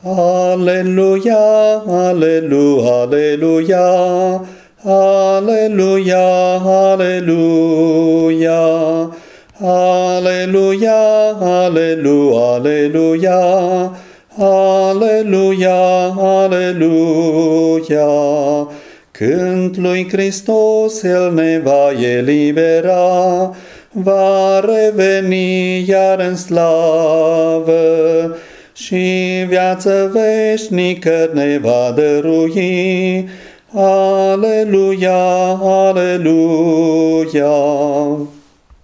Aleluia, aleluia, aleluia, aleluia, aleluia, aleluia, aleluia, aleluia, aleluia, aleluia. Când lui Hristos El ne va elibera, va reveni iar în slavă și viață veșnică ne va dărui. Aleluia, aleluia.